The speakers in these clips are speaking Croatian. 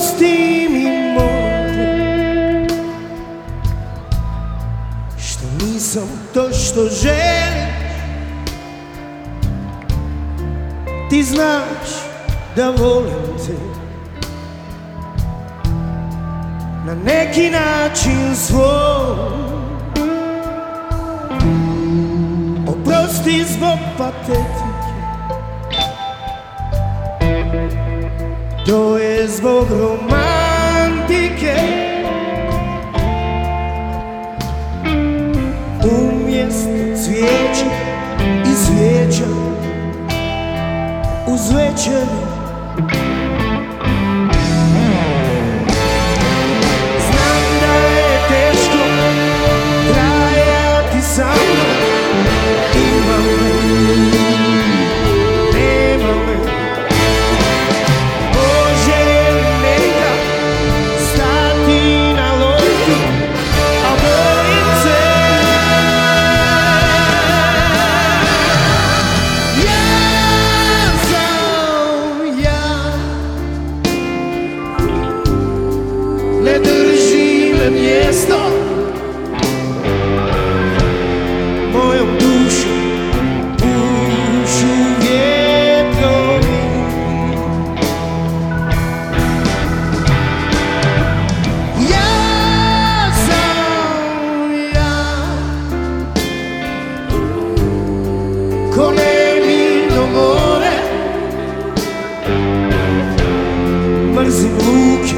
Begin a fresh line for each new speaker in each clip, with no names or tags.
oprosti mi more. Što nisam to što želim. Ti znaš da volim te. Na neki način svoj. Oprosti zbog patete. To je zbog romantike. Umjesto cvijeća i svijeća Uz večeri Marzim Luke,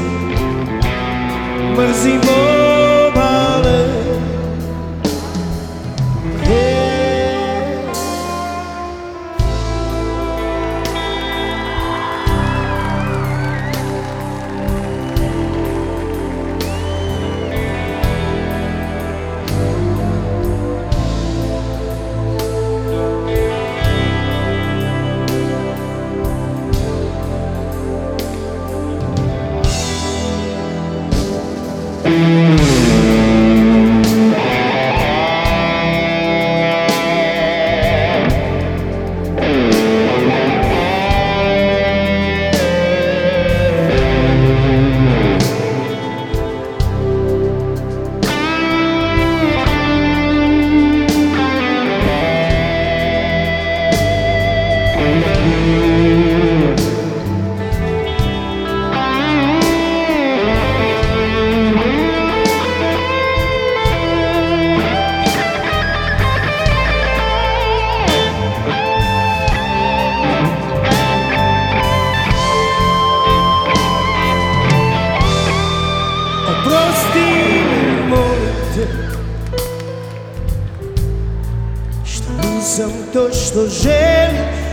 nisam to što želiš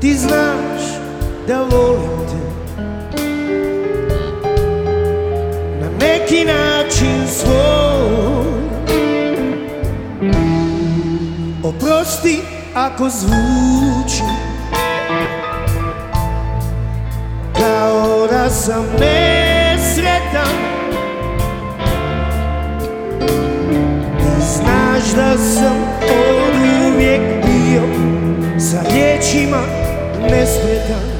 Ti znaš da volim te. Na neki način svoj. Oprosti ako zvuči. Kao da sam nesretan znaš da sam od uvijek bio sa riječima nespretan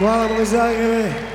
哇！穆家，各位。